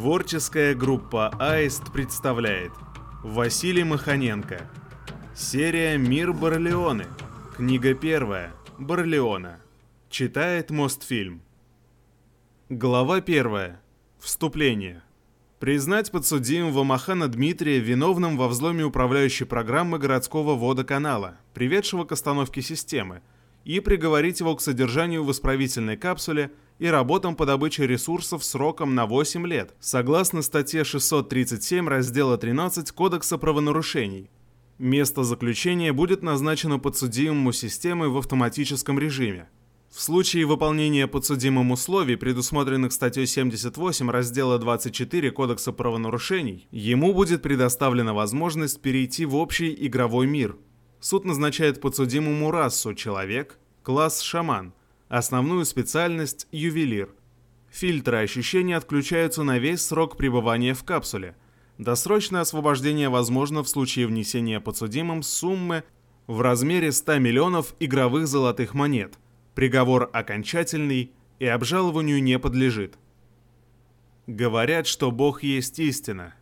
Творческая группа «Аист» представляет Василий Маханенко Серия «Мир Барлеоны» Книга первая. Барлеона Читает Мостфильм. Глава первая. Вступление. Признать подсудимого Махана Дмитрия виновным во взломе управляющей программы городского водоканала, приведшего к остановке системы, и приговорить его к содержанию в исправительной капсуле – и работам по добыче ресурсов сроком на 8 лет, согласно статье 637 раздела 13 Кодекса правонарушений. Место заключения будет назначено подсудимому системой в автоматическом режиме. В случае выполнения подсудимым условий, предусмотренных статьей 78 раздела 24 Кодекса правонарушений, ему будет предоставлена возможность перейти в общий игровой мир. Суд назначает подсудимому расу «человек», класс «шаман», Основную специальность – ювелир. Фильтры ощущений отключаются на весь срок пребывания в капсуле. Досрочное освобождение возможно в случае внесения подсудимым суммы в размере 100 миллионов игровых золотых монет. Приговор окончательный и обжалованию не подлежит. Говорят, что Бог есть истина.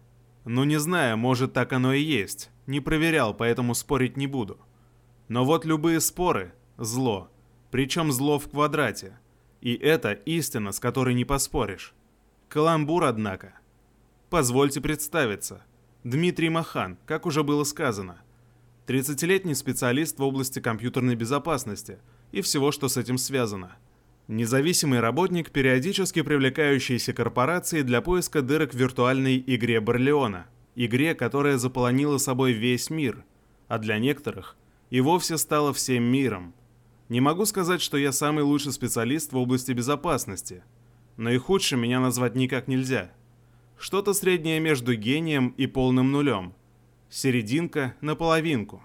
Но не знаю, может так оно и есть. Не проверял, поэтому спорить не буду. Но вот любые споры – зло – причем зло в квадрате. И это истина, с которой не поспоришь. Каламбур, однако. Позвольте представиться. Дмитрий Махан, как уже было сказано. 30-летний специалист в области компьютерной безопасности и всего, что с этим связано. Независимый работник, периодически привлекающийся корпорацией для поиска дырок в виртуальной игре Барлеона. Игре, которая заполонила собой весь мир, а для некоторых и вовсе стала всем миром – не могу сказать, что я самый лучший специалист в области безопасности, но и худшим меня назвать никак нельзя. Что-то среднее между гением и полным нулем. Серединка на половинку.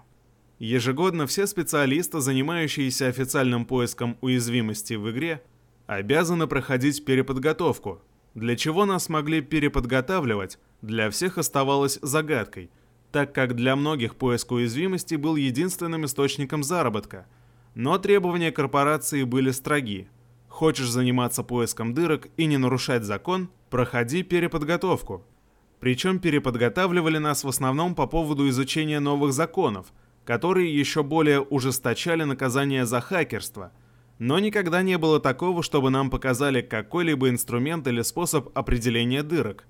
Ежегодно все специалисты, занимающиеся официальным поиском уязвимости в игре, обязаны проходить переподготовку. Для чего нас могли переподготавливать, для всех оставалось загадкой, так как для многих поиск уязвимости был единственным источником заработка – но требования корпорации были строги. Хочешь заниматься поиском дырок и не нарушать закон, проходи переподготовку. Причем переподготавливали нас в основном по поводу изучения новых законов, которые еще более ужесточали наказание за хакерство. Но никогда не было такого, чтобы нам показали какой-либо инструмент или способ определения дырок.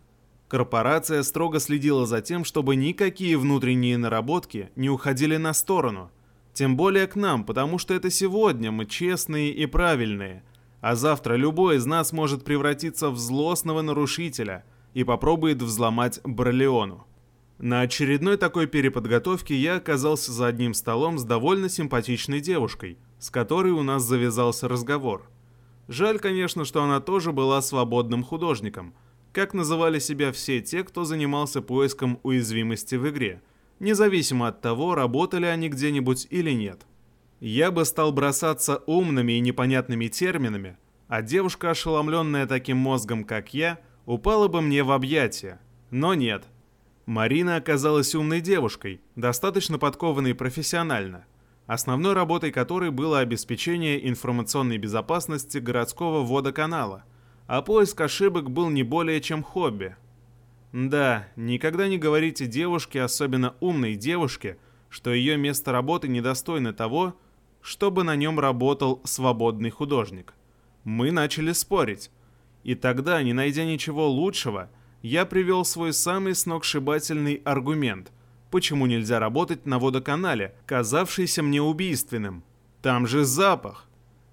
Корпорация строго следила за тем, чтобы никакие внутренние наработки не уходили на сторону – тем более к нам, потому что это сегодня мы честные и правильные. А завтра любой из нас может превратиться в злостного нарушителя и попробует взломать Бролеону. На очередной такой переподготовке я оказался за одним столом с довольно симпатичной девушкой, с которой у нас завязался разговор. Жаль, конечно, что она тоже была свободным художником, как называли себя все те, кто занимался поиском уязвимости в игре – независимо от того, работали они где-нибудь или нет. Я бы стал бросаться умными и непонятными терминами, а девушка, ошеломленная таким мозгом, как я, упала бы мне в объятия. Но нет. Марина оказалась умной девушкой, достаточно подкованной профессионально, основной работой которой было обеспечение информационной безопасности городского водоканала, а поиск ошибок был не более чем хобби – да, никогда не говорите девушке, особенно умной девушке, что ее место работы недостойно того, чтобы на нем работал свободный художник. Мы начали спорить. И тогда, не найдя ничего лучшего, я привел свой самый сногсшибательный аргумент, почему нельзя работать на водоканале, казавшийся мне убийственным. Там же запах.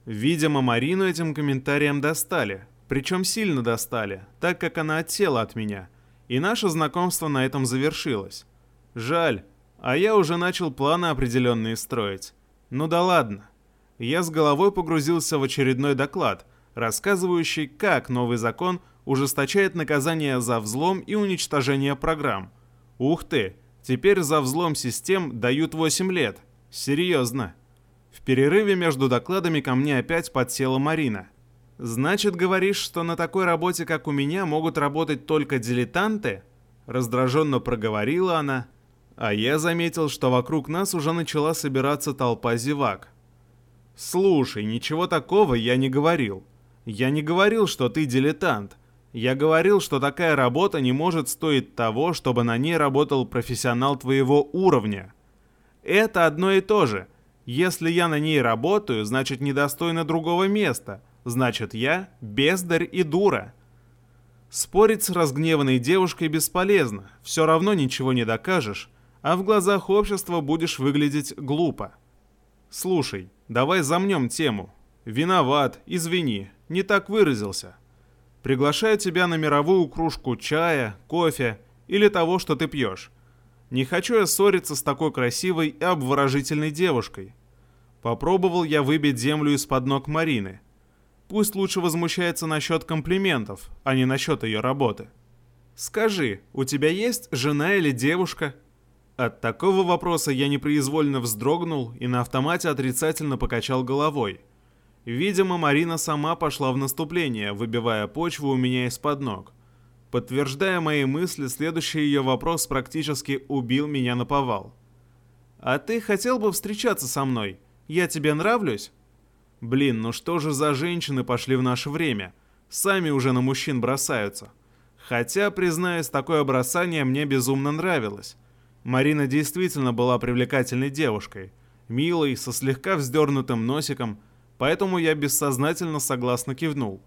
Видимо, Марину этим комментарием достали, причем сильно достали, так как она отсела от меня – и наше знакомство на этом завершилось. Жаль, а я уже начал планы определенные строить. Ну да ладно. Я с головой погрузился в очередной доклад, рассказывающий, как новый закон ужесточает наказание за взлом и уничтожение программ. Ух ты, теперь за взлом систем дают 8 лет. Серьезно. В перерыве между докладами ко мне опять подсела Марина – «Значит, говоришь, что на такой работе, как у меня, могут работать только дилетанты?» Раздраженно проговорила она, а я заметил, что вокруг нас уже начала собираться толпа зевак. «Слушай, ничего такого я не говорил. Я не говорил, что ты дилетант. Я говорил, что такая работа не может стоить того, чтобы на ней работал профессионал твоего уровня. Это одно и то же. Если я на ней работаю, значит недостойно другого места. Значит я бездарь и дура. Спорить с разгневанной девушкой бесполезно, все равно ничего не докажешь, а в глазах общества будешь выглядеть глупо. Слушай, давай замнем тему. Виноват, извини, не так выразился. Приглашаю тебя на мировую кружку чая, кофе или того, что ты пьешь. Не хочу я ссориться с такой красивой и обворожительной девушкой. Попробовал я выбить землю из-под ног Марины. Пусть лучше возмущается насчет комплиментов, а не насчет ее работы. Скажи, у тебя есть жена или девушка? От такого вопроса я непроизвольно вздрогнул и на автомате отрицательно покачал головой – Видимо, Марина сама пошла в наступление, выбивая почву у меня из-под ног. Подтверждая мои мысли, следующий ее вопрос практически убил меня на повал. «А ты хотел бы встречаться со мной? Я тебе нравлюсь?» «Блин, ну что же за женщины пошли в наше время? Сами уже на мужчин бросаются». Хотя, признаюсь, такое бросание мне безумно нравилось. Марина действительно была привлекательной девушкой. Милой, со слегка вздернутым носиком – поэтому я бессознательно согласно кивнул.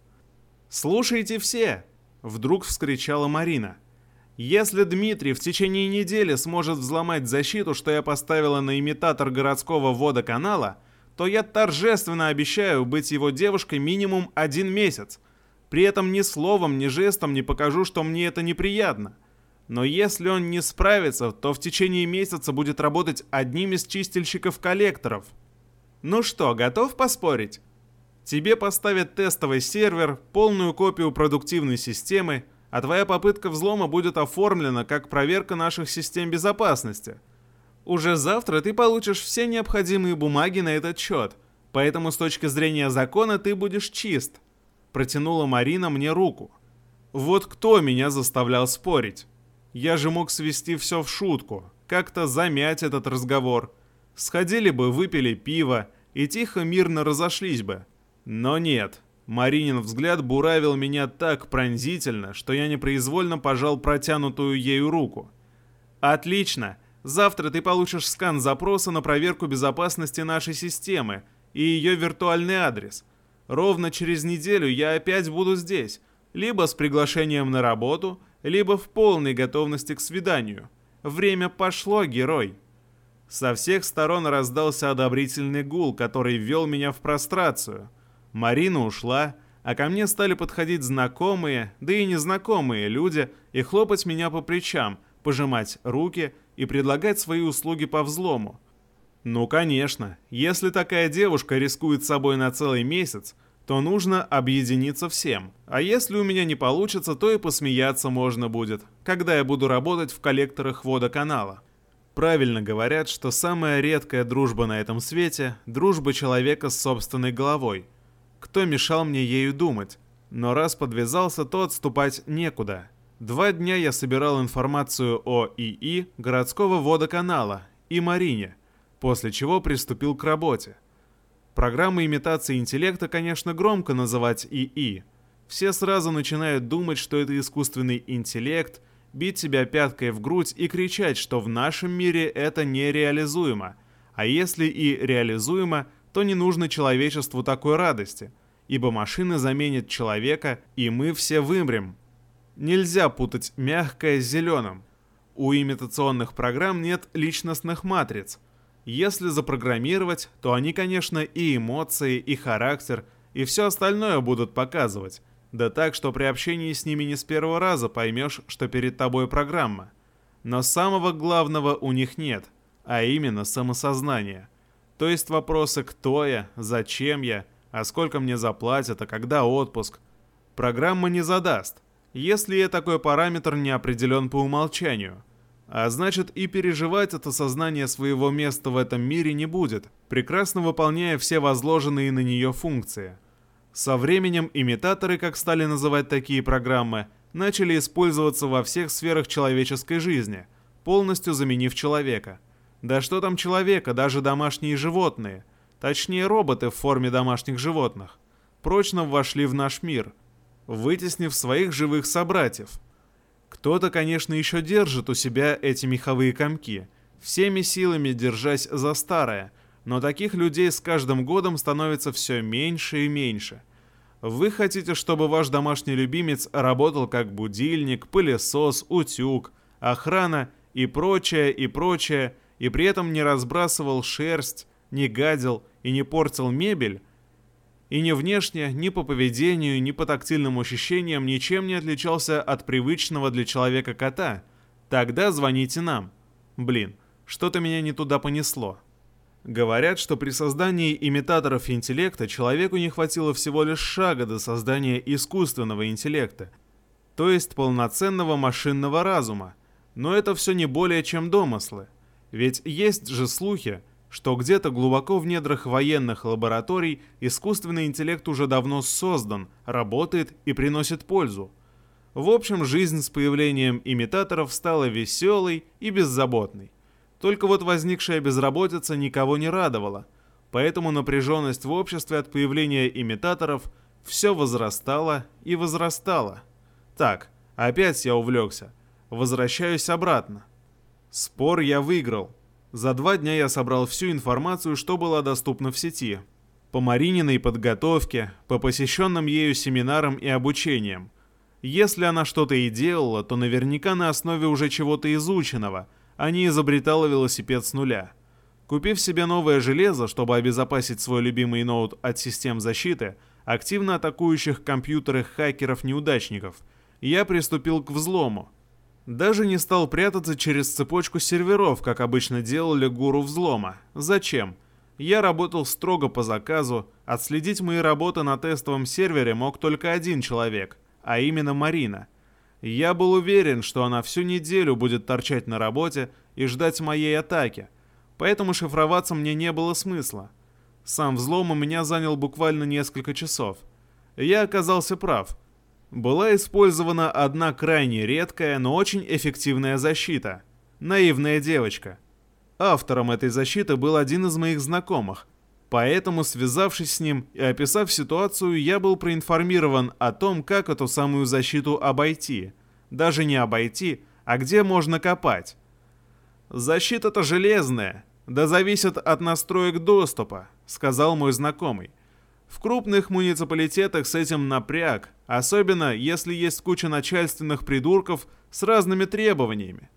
«Слушайте все!» — вдруг вскричала Марина. «Если Дмитрий в течение недели сможет взломать защиту, что я поставила на имитатор городского водоканала, то я торжественно обещаю быть его девушкой минимум один месяц. При этом ни словом, ни жестом не покажу, что мне это неприятно. Но если он не справится, то в течение месяца будет работать одним из чистильщиков коллекторов — ну что, готов поспорить? Тебе поставят тестовый сервер, полную копию продуктивной системы, а твоя попытка взлома будет оформлена как проверка наших систем безопасности. Уже завтра ты получишь все необходимые бумаги на этот счет, поэтому с точки зрения закона ты будешь чист. Протянула Марина мне руку. Вот кто меня заставлял спорить? Я же мог свести все в шутку, как-то замять этот разговор. Сходили бы, выпили пиво, и тихо мирно разошлись бы. Но нет. Маринин взгляд буравил меня так пронзительно, что я непроизвольно пожал протянутую ею руку. «Отлично! Завтра ты получишь скан запроса на проверку безопасности нашей системы и ее виртуальный адрес. Ровно через неделю я опять буду здесь, либо с приглашением на работу, либо в полной готовности к свиданию. Время пошло, герой!» Со всех сторон раздался одобрительный гул, который ввел меня в прострацию. Марина ушла, а ко мне стали подходить знакомые, да и незнакомые люди и хлопать меня по плечам, пожимать руки и предлагать свои услуги по взлому. Ну, конечно, если такая девушка рискует собой на целый месяц, то нужно объединиться всем. А если у меня не получится, то и посмеяться можно будет, когда я буду работать в коллекторах водоканала. Правильно говорят, что самая редкая дружба на этом свете – дружба человека с собственной головой. Кто мешал мне ею думать? Но раз подвязался, то отступать некуда. Два дня я собирал информацию о ИИ городского водоканала и Марине, после чего приступил к работе. Программы имитации интеллекта, конечно, громко называть ИИ. Все сразу начинают думать, что это искусственный интеллект – бить себя пяткой в грудь и кричать, что в нашем мире это нереализуемо. А если и реализуемо, то не нужно человечеству такой радости, ибо машины заменят человека, и мы все вымрем. Нельзя путать мягкое с зеленым. У имитационных программ нет личностных матриц. Если запрограммировать, то они, конечно, и эмоции, и характер, и все остальное будут показывать. Да так, что при общении с ними не с первого раза поймешь, что перед тобой программа. Но самого главного у них нет, а именно самосознание. То есть вопросы «кто я?», «зачем я?», «а сколько мне заплатят?», «а когда отпуск?». Программа не задаст, если такой параметр не определен по умолчанию. А значит и переживать это сознание своего места в этом мире не будет, прекрасно выполняя все возложенные на нее функции – со временем имитаторы, как стали называть такие программы, начали использоваться во всех сферах человеческой жизни, полностью заменив человека. Да что там человека, даже домашние животные, точнее роботы в форме домашних животных, прочно вошли в наш мир. Вытеснив своих живых собратьев. Кто-то, конечно, еще держит у себя эти меховые комки, всеми силами держась за старое, но таких людей с каждым годом становится все меньше и меньше. Вы хотите, чтобы ваш домашний любимец работал как будильник, пылесос, утюг, охрана и прочее, и прочее, и при этом не разбрасывал шерсть, не гадил и не портил мебель, и ни внешне, ни по поведению, ни по тактильным ощущениям ничем не отличался от привычного для человека кота, тогда звоните нам. Блин, что-то меня не туда понесло. Говорят, что при создании имитаторов интеллекта человеку не хватило всего лишь шага до создания искусственного интеллекта, то есть полноценного машинного разума. Но это все не более чем домыслы. Ведь есть же слухи, что где-то глубоко в недрах военных лабораторий искусственный интеллект уже давно создан, работает и приносит пользу. В общем, жизнь с появлением имитаторов стала веселой и беззаботной. Только вот возникшая безработица никого не радовала, поэтому напряженность в обществе от появления имитаторов все возрастала и возрастала. Так, опять я увлекся. Возвращаюсь обратно. Спор я выиграл, за два дня я собрал всю информацию, что была доступна в сети. По Марининой подготовке, по посещенным ею семинарам и обучениям. Если она что-то и делала, то наверняка на основе уже чего-то изученного, а не изобретала велосипед с нуля. Купив себе новое железо, чтобы обезопасить свой любимый ноут от систем защиты, активно атакующих компьютеры хакеров-неудачников, я приступил к взлому – даже не стал прятаться через цепочку серверов, как обычно делали гуру взлома. Зачем? Я работал строго по заказу, отследить мои работы на тестовом сервере мог только один человек, а именно Марина. Я был уверен, что она всю неделю будет торчать на работе и ждать моей атаки, поэтому шифроваться мне не было смысла. Сам взлом у меня занял буквально несколько часов. Я оказался прав — была использована одна крайне редкая, но очень эффективная защита – наивная девочка. Автором этой защиты был один из моих знакомых, поэтому, связавшись с ним и описав ситуацию, я был проинформирован о том, как эту самую защиту обойти. Даже не обойти, а где можно копать. «Защита-то железная, да зависит от настроек доступа», — сказал мой знакомый. В крупных муниципалитетах с этим напряг, особенно если есть куча начальственных придурков с разными требованиями.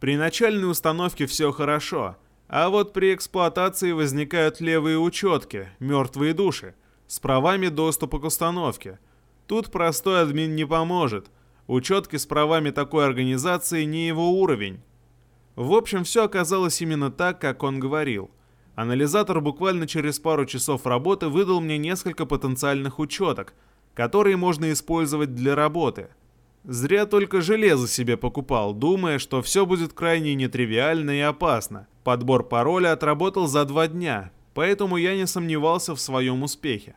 При начальной установке все хорошо, а вот при эксплуатации возникают левые учетки, мертвые души, с правами доступа к установке. Тут простой админ не поможет. Учетки с правами такой организации не его уровень. В общем, все оказалось именно так, как он говорил. Анализатор буквально через пару часов работы выдал мне несколько потенциальных учеток, которые можно использовать для работы. Зря только железо себе покупал, думая, что все будет крайне нетривиально и опасно. Подбор пароля отработал за два дня, поэтому я не сомневался в своем успехе.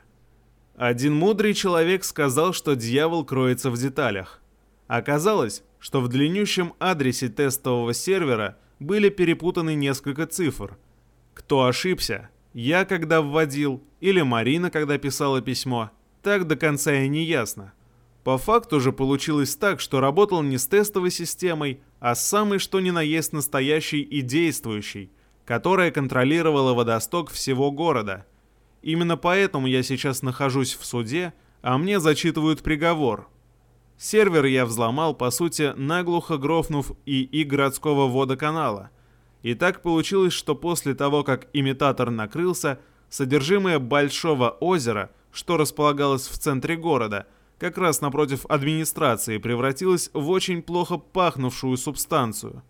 Один мудрый человек сказал, что дьявол кроется в деталях. Оказалось, что в длиннющем адресе тестового сервера были перепутаны несколько цифр – кто ошибся? Я, когда вводил, или Марина, когда писала письмо? Так до конца и не ясно. По факту же получилось так, что работал не с тестовой системой, а с самой что ни на есть настоящей и действующей, которая контролировала водосток всего города. Именно поэтому я сейчас нахожусь в суде, а мне зачитывают приговор. Сервер я взломал, по сути, наглухо грохнув ИИ городского водоканала – и так получилось, что после того, как имитатор накрылся, содержимое большого озера, что располагалось в центре города, как раз напротив администрации, превратилось в очень плохо пахнувшую субстанцию.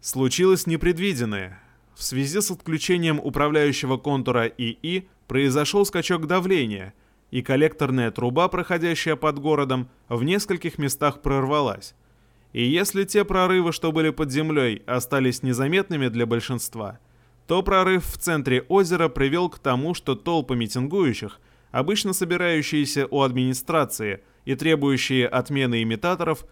Случилось непредвиденное. В связи с отключением управляющего контура ИИ произошел скачок давления, и коллекторная труба, проходящая под городом, в нескольких местах прорвалась. И если те прорывы, что были под землей, остались незаметными для большинства, то прорыв в центре озера привел к тому, что толпы митингующих, обычно собирающиеся у администрации и требующие отмены имитаторов,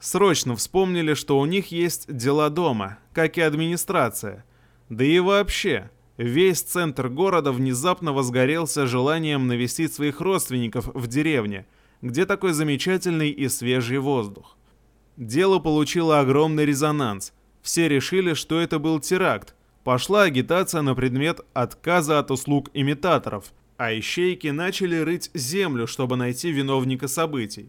срочно вспомнили, что у них есть дела дома, как и администрация. Да и вообще, весь центр города внезапно возгорелся желанием навестить своих родственников в деревне, где такой замечательный и свежий воздух. Дело получило огромный резонанс. Все решили, что это был теракт. Пошла агитация на предмет отказа от услуг имитаторов, а ищейки начали рыть землю, чтобы найти виновника событий.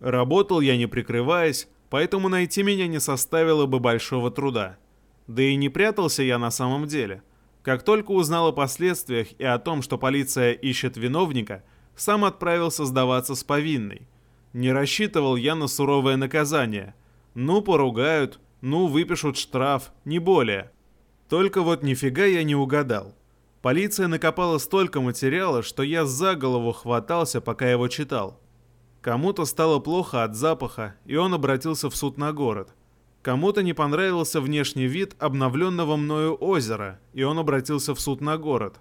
Работал я не прикрываясь, поэтому найти меня не составило бы большого труда. Да и не прятался я на самом деле. Как только узнал о последствиях и о том, что полиция ищет виновника, сам отправился сдаваться с повинной. Не рассчитывал я на суровое наказание. Ну, поругают, ну, выпишут штраф, не более. Только вот нифига я не угадал. Полиция накопала столько материала, что я за голову хватался, пока его читал. Кому-то стало плохо от запаха, и он обратился в суд на город. Кому-то не понравился внешний вид обновленного мною озера, и он обратился в суд на город.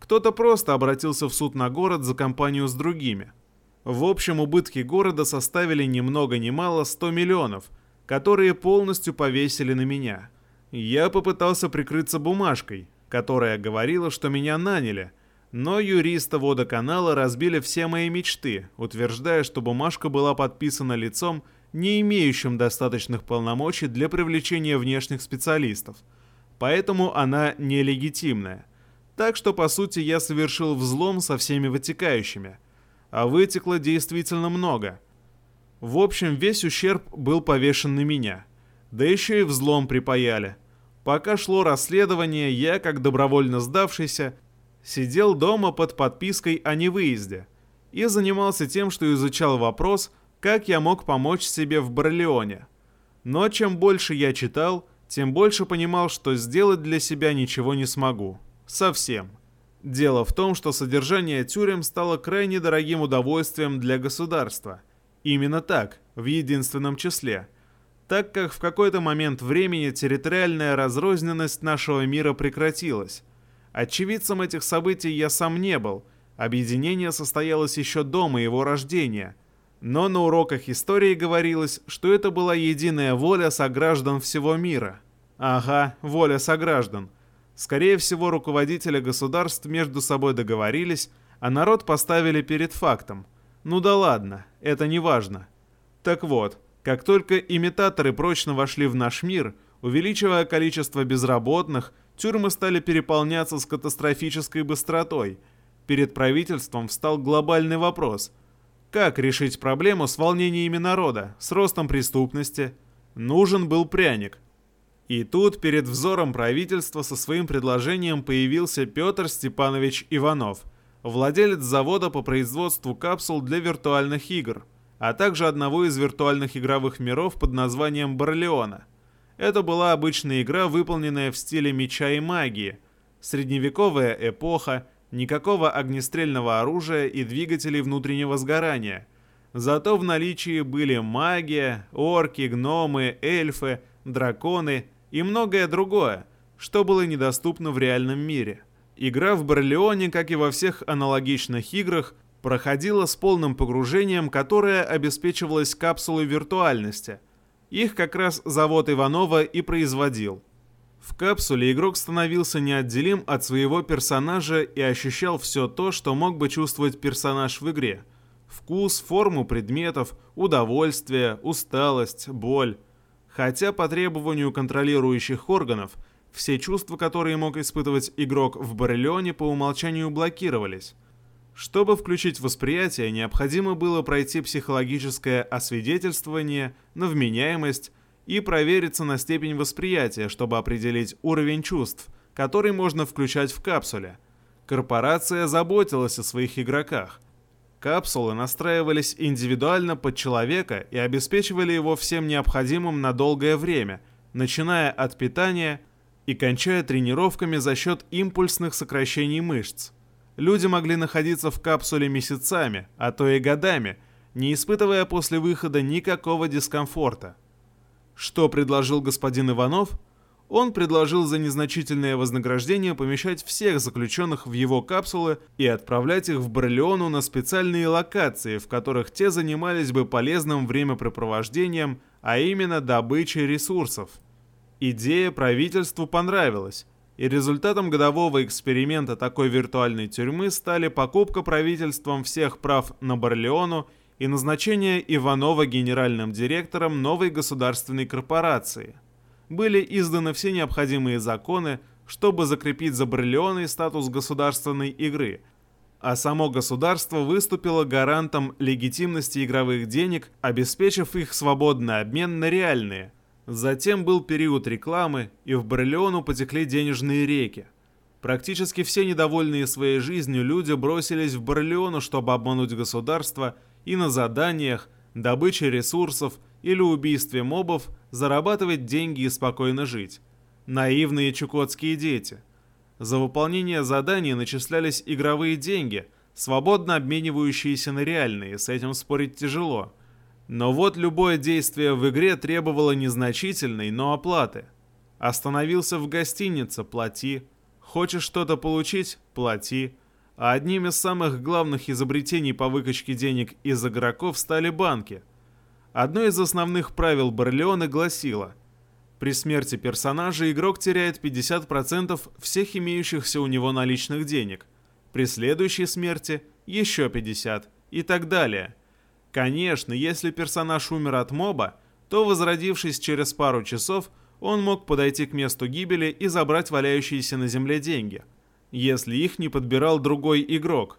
Кто-то просто обратился в суд на город за компанию с другими. В общем, убытки города составили ни много ни мало 100 миллионов, которые полностью повесили на меня. Я попытался прикрыться бумажкой, которая говорила, что меня наняли, но юриста водоканала разбили все мои мечты, утверждая, что бумажка была подписана лицом, не имеющим достаточных полномочий для привлечения внешних специалистов. Поэтому она нелегитимная. Так что, по сути, я совершил взлом со всеми вытекающими. А вытекло действительно много. В общем, весь ущерб был повешен на меня. Да еще и взлом припаяли. Пока шло расследование, я, как добровольно сдавшийся, сидел дома под подпиской о невыезде и занимался тем, что изучал вопрос – как я мог помочь себе в Барлеоне. Но чем больше я читал, тем больше понимал, что сделать для себя ничего не смогу. Совсем. Дело в том, что содержание тюрем стало крайне дорогим удовольствием для государства. Именно так, в единственном числе. Так как в какой-то момент времени территориальная разрозненность нашего мира прекратилась. Очевидцем этих событий я сам не был. Объединение состоялось еще до моего рождения – но на уроках истории говорилось, что это была единая воля сограждан всего мира. Ага, воля сограждан. Скорее всего, руководители государств между собой договорились, а народ поставили перед фактом. Ну да ладно, это не важно. Так вот, как только имитаторы прочно вошли в наш мир, увеличивая количество безработных, тюрьмы стали переполняться с катастрофической быстротой. Перед правительством встал глобальный вопрос – как решить проблему с волнениями народа, с ростом преступности? Нужен был пряник. И тут перед взором правительства со своим предложением появился Петр Степанович Иванов, владелец завода по производству капсул для виртуальных игр, а также одного из виртуальных игровых миров под названием Барлеона. Это была обычная игра, выполненная в стиле меча и магии, средневековая эпоха, никакого огнестрельного оружия и двигателей внутреннего сгорания. Зато в наличии были магия, орки, гномы, эльфы, драконы и многое другое, что было недоступно в реальном мире. Игра в Барлеоне, как и во всех аналогичных играх, проходила с полным погружением, которое обеспечивалось капсулой виртуальности. Их как раз завод Иванова и производил. В капсуле игрок становился неотделим от своего персонажа и ощущал все то, что мог бы чувствовать персонаж в игре. Вкус, форму предметов, удовольствие, усталость, боль. Хотя по требованию контролирующих органов, все чувства, которые мог испытывать игрок в Барелионе, по умолчанию блокировались. Чтобы включить восприятие, необходимо было пройти психологическое освидетельствование на вменяемость, и провериться на степень восприятия, чтобы определить уровень чувств, который можно включать в капсуле. Корпорация заботилась о своих игроках. Капсулы настраивались индивидуально под человека и обеспечивали его всем необходимым на долгое время, начиная от питания и кончая тренировками за счет импульсных сокращений мышц. Люди могли находиться в капсуле месяцами, а то и годами, не испытывая после выхода никакого дискомфорта. Что предложил господин Иванов? Он предложил за незначительное вознаграждение помещать всех заключенных в его капсулы и отправлять их в Барлеону на специальные локации, в которых те занимались бы полезным времяпрепровождением, а именно добычей ресурсов. Идея правительству понравилась, и результатом годового эксперимента такой виртуальной тюрьмы стали покупка правительством всех прав на Барлеону и назначение Иванова генеральным директором новой государственной корпорации. Были изданы все необходимые законы, чтобы закрепить за Бриллионой статус государственной игры, а само государство выступило гарантом легитимности игровых денег, обеспечив их свободный обмен на реальные. Затем был период рекламы, и в Бриллиону потекли денежные реки. Практически все недовольные своей жизнью люди бросились в Барлеону, чтобы обмануть государство и на заданиях, добыче ресурсов или убийстве мобов зарабатывать деньги и спокойно жить. Наивные чукотские дети. За выполнение заданий начислялись игровые деньги, свободно обменивающиеся на реальные, с этим спорить тяжело. Но вот любое действие в игре требовало незначительной, но оплаты. Остановился в гостинице – плати. Хочешь что-то получить – плати. А одним из самых главных изобретений по выкачке денег из игроков стали банки. Одно из основных правил Барлеона гласило – при смерти персонажа игрок теряет 50% всех имеющихся у него наличных денег. При следующей смерти еще 50 и так далее. Конечно, если персонаж умер от моба, то возродившись через пару часов, он мог подойти к месту гибели и забрать валяющиеся на земле деньги, если их не подбирал другой игрок.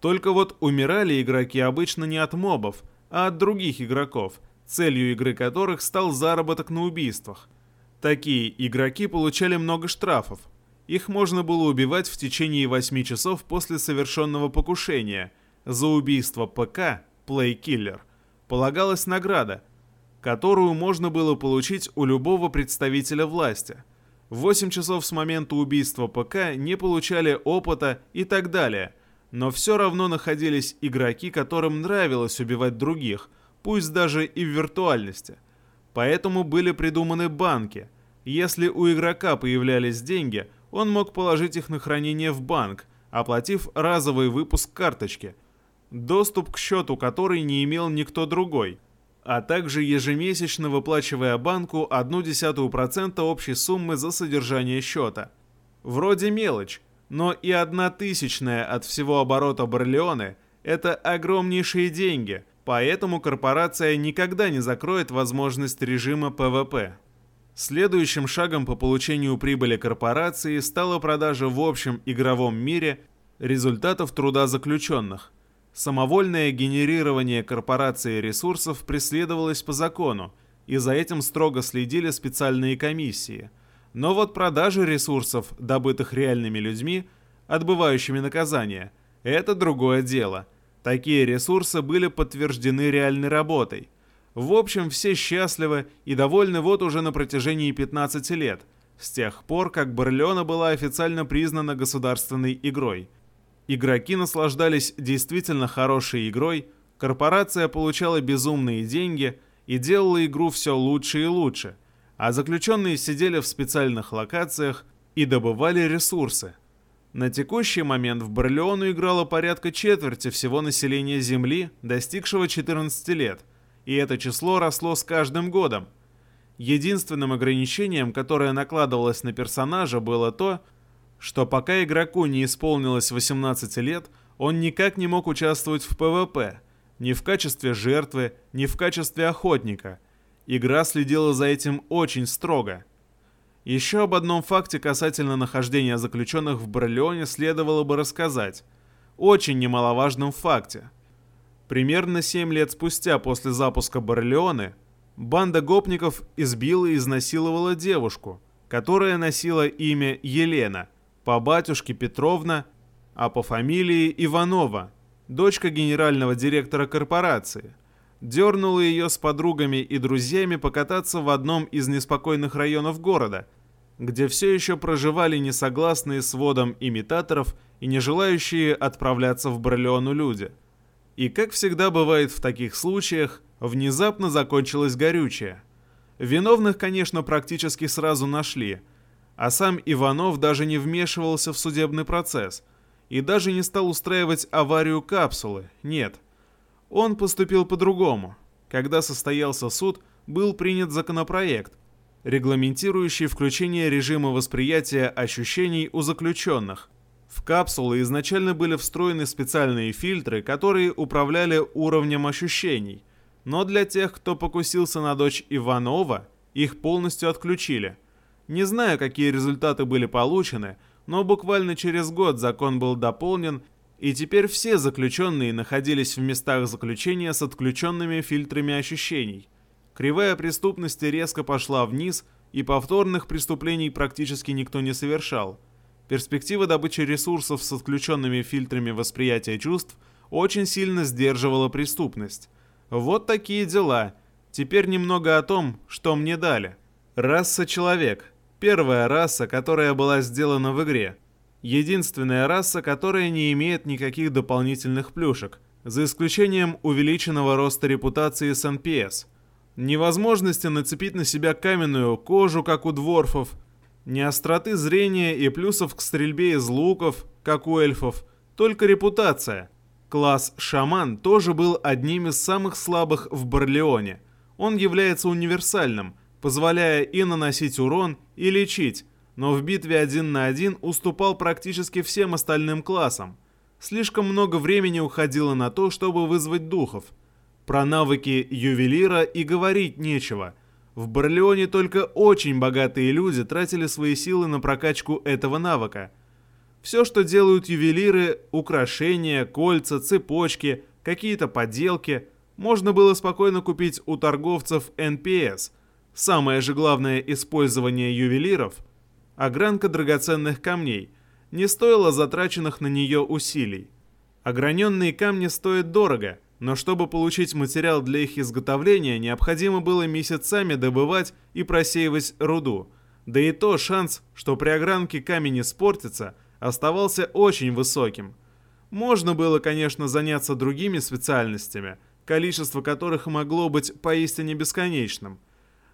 Только вот умирали игроки обычно не от мобов, а от других игроков, целью игры которых стал заработок на убийствах. Такие игроки получали много штрафов. Их можно было убивать в течение 8 часов после совершенного покушения. За убийство ПК, Playkiller, полагалась награда, которую можно было получить у любого представителя власти. 8 часов с момента убийства ПК не получали опыта и так далее, но все равно находились игроки, которым нравилось убивать других, пусть даже и в виртуальности. Поэтому были придуманы банки – если у игрока появлялись деньги, он мог положить их на хранение в банк, оплатив разовый выпуск карточки, доступ к счету которой не имел никто другой, а также ежемесячно выплачивая банку 0,1% общей суммы за содержание счета. Вроде мелочь, но и одна тысячная от всего оборота Барлионы – это огромнейшие деньги, поэтому корпорация никогда не закроет возможность режима ПВП. Следующим шагом по получению прибыли корпорации стала продажа в общем игровом мире результатов труда заключенных. Самовольное генерирование корпорации ресурсов преследовалось по закону, и за этим строго следили специальные комиссии. Но вот продажа ресурсов, добытых реальными людьми, отбывающими наказание, это другое дело. Такие ресурсы были подтверждены реальной работой – в общем, все счастливы и довольны вот уже на протяжении 15 лет, с тех пор, как Барлеона была официально признана государственной игрой. Игроки наслаждались действительно хорошей игрой, корпорация получала безумные деньги и делала игру все лучше и лучше, а заключенные сидели в специальных локациях и добывали ресурсы. На текущий момент в Барлеону играло порядка четверти всего населения Земли, достигшего 14 лет – и это число росло с каждым годом. Единственным ограничением, которое накладывалось на персонажа, было то, что пока игроку не исполнилось 18 лет, он никак не мог участвовать в ПВП, ни в качестве жертвы, ни в качестве охотника. Игра следила за этим очень строго. Еще об одном факте касательно нахождения заключенных в Барлионе следовало бы рассказать. Очень немаловажном факте – Примерно 7 лет спустя после запуска Барлеоны банда гопников избила и изнасиловала девушку, которая носила имя Елена, по батюшке Петровна, а по фамилии Иванова, дочка генерального директора корпорации. Дернула ее с подругами и друзьями покататься в одном из неспокойных районов города, где все еще проживали несогласные с водом имитаторов и не желающие отправляться в Барлеону люди – и, как всегда бывает в таких случаях, внезапно закончилось горючее. Виновных, конечно, практически сразу нашли, а сам Иванов даже не вмешивался в судебный процесс и даже не стал устраивать аварию капсулы, нет. Он поступил по-другому. Когда состоялся суд, был принят законопроект, регламентирующий включение режима восприятия ощущений у заключенных. В капсулы изначально были встроены специальные фильтры, которые управляли уровнем ощущений, но для тех, кто покусился на дочь Иванова, их полностью отключили. Не знаю, какие результаты были получены, но буквально через год закон был дополнен, и теперь все заключенные находились в местах заключения с отключенными фильтрами ощущений. Кривая преступности резко пошла вниз, и повторных преступлений практически никто не совершал. Перспектива добычи ресурсов с отключенными фильтрами восприятия чувств очень сильно сдерживала преступность. Вот такие дела. Теперь немного о том, что мне дали. Раса человек. Первая раса, которая была сделана в игре. Единственная раса, которая не имеет никаких дополнительных плюшек, за исключением увеличенного роста репутации с NPS. Невозможности нацепить на себя каменную кожу, как у дворфов, ни остроты зрения и плюсов к стрельбе из луков, как у эльфов, только репутация. Класс «Шаман» тоже был одним из самых слабых в Барлеоне. Он является универсальным, позволяя и наносить урон, и лечить, но в битве один на один уступал практически всем остальным классам. Слишком много времени уходило на то, чтобы вызвать духов. Про навыки ювелира и говорить нечего. В Барлеоне только очень богатые люди тратили свои силы на прокачку этого навыка. Все, что делают ювелиры, украшения, кольца, цепочки, какие-то поделки, можно было спокойно купить у торговцев NPS. Самое же главное использование ювелиров – огранка драгоценных камней, не стоило затраченных на нее усилий. Ограненные камни стоят дорого, но чтобы получить материал для их изготовления, необходимо было месяцами добывать и просеивать руду. Да и то шанс, что при огранке камень испортится, оставался очень высоким. Можно было, конечно, заняться другими специальностями, количество которых могло быть поистине бесконечным.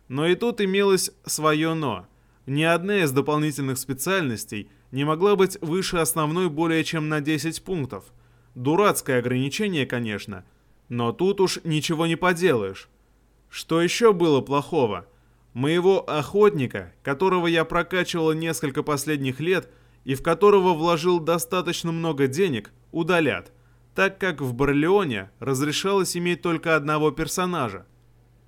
Но и тут имелось свое «но». Ни одна из дополнительных специальностей не могла быть выше основной более чем на 10 пунктов. Дурацкое ограничение, конечно, но тут уж ничего не поделаешь. Что еще было плохого? Моего охотника, которого я прокачивал несколько последних лет и в которого вложил достаточно много денег, удалят, так как в Барлеоне разрешалось иметь только одного персонажа.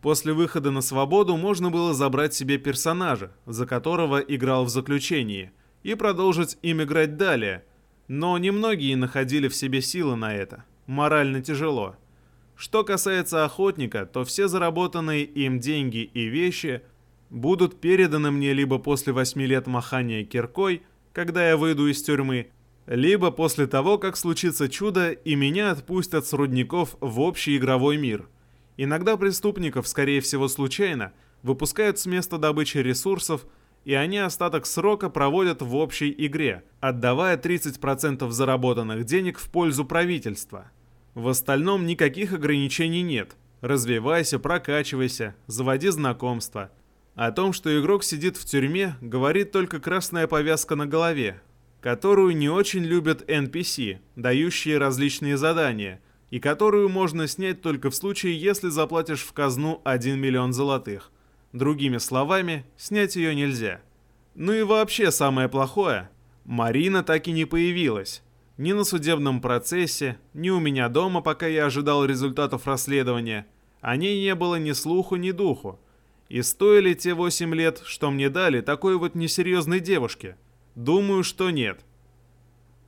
После выхода на свободу можно было забрать себе персонажа, за которого играл в заключении, и продолжить им играть далее. Но немногие находили в себе силы на это. Морально тяжело. Что касается охотника, то все заработанные им деньги и вещи будут переданы мне либо после 8 лет махания киркой, когда я выйду из тюрьмы, либо после того, как случится чудо и меня отпустят с рудников в общий игровой мир – Иногда преступников, скорее всего случайно, выпускают с места добычи ресурсов, и они остаток срока проводят в общей игре, отдавая 30% заработанных денег в пользу правительства. В остальном никаких ограничений нет. Развивайся, прокачивайся, заводи знакомства. О том, что игрок сидит в тюрьме, говорит только красная повязка на голове, которую не очень любят NPC, дающие различные задания – и которую можно снять только в случае, если заплатишь в казну 1 миллион золотых. Другими словами, снять ее нельзя. Ну и вообще самое плохое, Марина так и не появилась. Ни на судебном процессе, ни у меня дома, пока я ожидал результатов расследования. О ней не было ни слуху, ни духу. И стоили те 8 лет, что мне дали, такой вот несерьезной девушке? Думаю, что нет.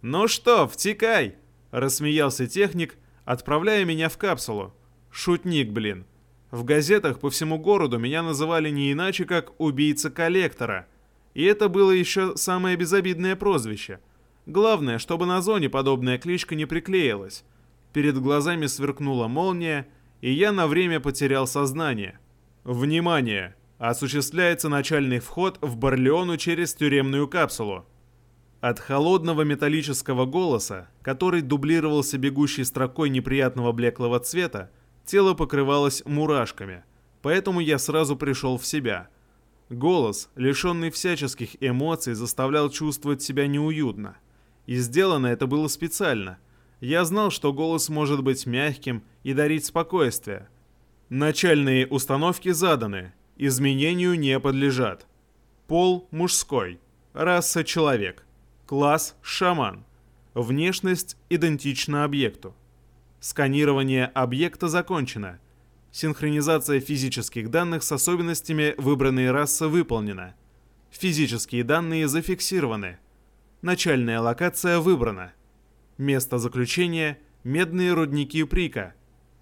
«Ну что, втекай!» – рассмеялся техник – отправляя меня в капсулу. Шутник, блин. В газетах по всему городу меня называли не иначе, как «убийца коллектора». И это было еще самое безобидное прозвище. Главное, чтобы на зоне подобная кличка не приклеилась. Перед глазами сверкнула молния, и я на время потерял сознание. Внимание! Осуществляется начальный вход в Барлеону через тюремную капсулу. От холодного металлического голоса, который дублировался бегущей строкой неприятного блеклого цвета, тело покрывалось мурашками, поэтому я сразу пришел в себя. Голос, лишенный всяческих эмоций, заставлял чувствовать себя неуютно. И сделано это было специально. Я знал, что голос может быть мягким и дарить спокойствие. Начальные установки заданы, изменению не подлежат. Пол мужской, раса человек. Класс «Шаман». Внешность идентична объекту. Сканирование объекта закончено. Синхронизация физических данных с особенностями выбранной расы выполнена. Физические данные зафиксированы. Начальная локация выбрана. Место заключения – медные рудники Прика.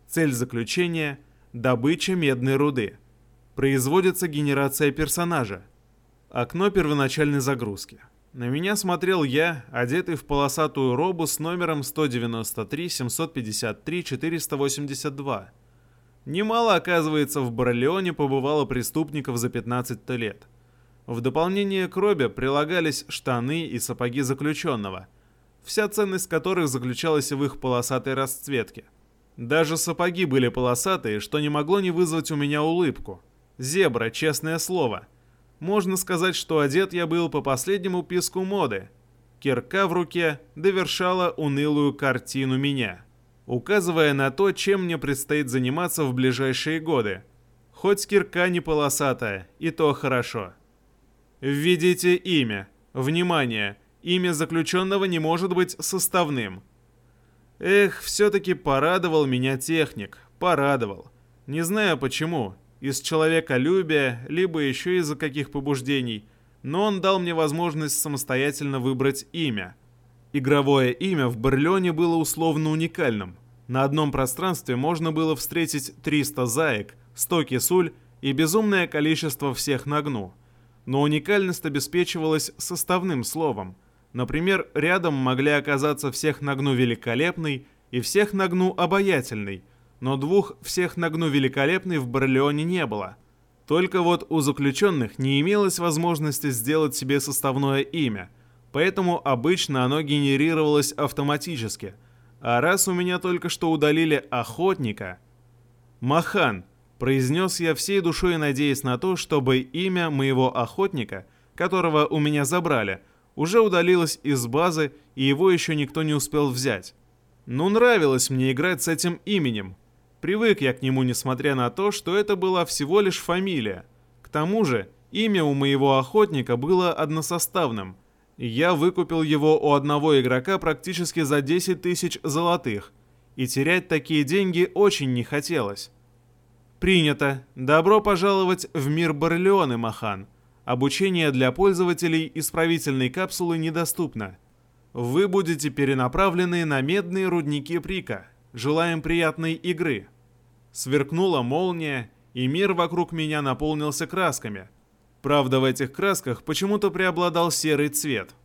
Цель заключения – добыча медной руды. Производится генерация персонажа. Окно первоначальной загрузки. На меня смотрел я, одетый в полосатую робу с номером 193-753-482. Немало, оказывается, в Барлеоне побывало преступников за 15 лет. В дополнение к робе прилагались штаны и сапоги заключенного, вся ценность которых заключалась в их полосатой расцветке. Даже сапоги были полосатые, что не могло не вызвать у меня улыбку. Зебра, честное слово. Можно сказать, что одет я был по последнему писку моды. Кирка в руке довершала унылую картину меня, указывая на то, чем мне предстоит заниматься в ближайшие годы. Хоть кирка не полосатая, и то хорошо. Введите имя. Внимание! Имя заключенного не может быть составным. Эх, все-таки порадовал меня техник. Порадовал. Не знаю почему. Из человеколюбия, либо еще из-за каких побуждений. Но он дал мне возможность самостоятельно выбрать имя. Игровое имя в Барлёне было условно уникальным. На одном пространстве можно было встретить 300 заек, 100 кисуль и безумное количество всех на гну – но уникальность обеспечивалась составным словом. Например, рядом могли оказаться всех на гну великолепный и всех на гну обаятельный, но двух всех на гну великолепный в Барлеоне не было. Только вот у заключенных не имелось возможности сделать себе составное имя, поэтому обычно оно генерировалось автоматически. А раз у меня только что удалили охотника... Махан, Произнес я всей душой, надеясь на то, чтобы имя моего охотника, которого у меня забрали, уже удалилось из базы, и его еще никто не успел взять. Ну, нравилось мне играть с этим именем. Привык я к нему, несмотря на то, что это была всего лишь фамилия. К тому же, имя у моего охотника было односоставным. Я выкупил его у одного игрока практически за 10 тысяч золотых, и терять такие деньги очень не хотелось. Принято. Добро пожаловать в мир Барлеоны, Махан. Обучение для пользователей исправительной капсулы недоступно. Вы будете перенаправлены на медные рудники Прика. Желаем приятной игры. Сверкнула молния, и мир вокруг меня наполнился красками. Правда, в этих красках почему-то преобладал серый цвет –